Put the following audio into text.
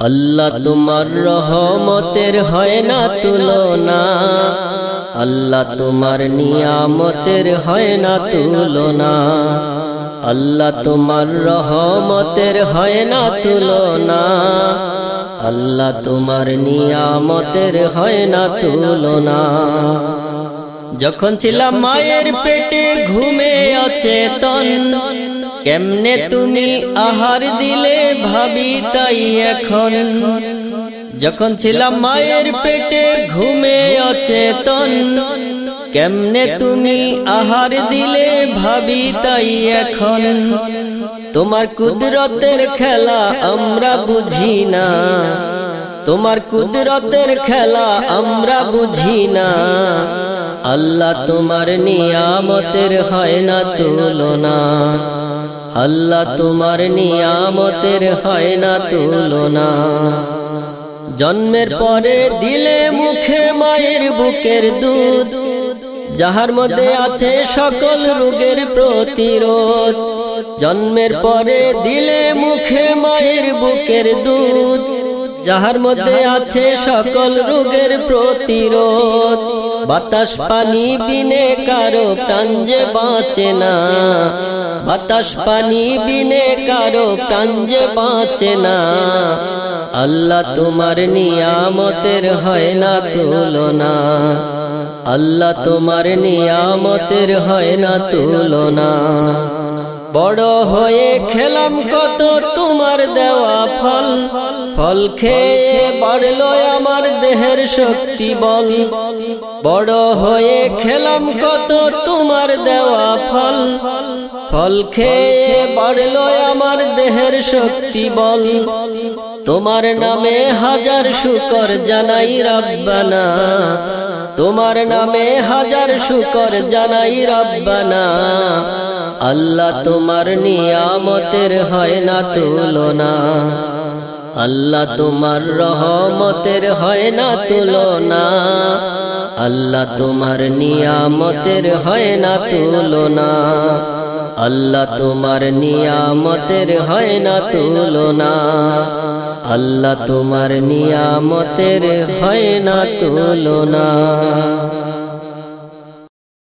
আল্লাহ তোমার রহমতের হয় না তুলনা। আল্লাহ তোমার নিয়ামতের হয় না তুলনা। আল্লাহ তোমার রহমতের হয় না তুলনা। আল্লাহ তোমার নিয়ামতের হয় না তুলনা। যখন ছিলাম মায়ের পেটে, ঘুমে অচেতন কেমনে তুমি আহার দিলে ভাবি তাই এখন? যখন ছিলাম মায়ের পেটে ঘুমে অচেতন। কেমনে তুমি আহার দিলে ভাবি তাই এখন? তোমার কুদরতের খেলা আমরা বুঝি না। তোমার কুদরতের খেলা আমরা বুঝি না। আল্লাহ তোমার নিয়ামতের হয় না তুলনা। আল্লাহ তোমার নিয়ামতের হয় না তুলনা। জন্মের পরে দিলে মুখে মায়ের বুকের দুধ। যাহার মধ্যে আছে সকল রোগের প্রতিরোধ। জন্মের পরে দিলে মুখে মায়ের বুকের দুধ। যাহার মধ্যে আছে সকল রোগের প্রতিরোধ। বাতাস পানি বিনে কারও প্রাঞ্জে বাঁচে না। বাতাস পানি বিনে কারও প্রাঞ্জে বাঁচে না। আল্লাহ তোমার নিয়ামতের হয় না তুলনা। আল্লাহ তোমার নিয়ামতের হয় না তুলনা। বড় হয়ে খেলাম কত তোমার দেওয়া ফল। ফল খেয়ে বাড়লো আমার দেহের শক্তি বল। বড় হয়ে খেলাম কত তোমার দেওয়া ফল। ফল খেয়ে বাড়লো আমার দেহের শক্তি বল। তোমার নামে হাজার শুকর জানাই রব্বানা। তোমার নামে হাজার শুকর জানাই রব্বানা। আল্লাহ তোমার নিয়ামতের হয় না তুলনা। আল্লাহ তোমার রহমতের হয় না তুলনা। আল্লাহ তোমার নিয়ামতের হয় না তুলনা। আল্লাহ তোমার নিয়ামতের হয় না তুলনা। আল্লাহ তোমার নিয়ামতের হয় না তুলনা।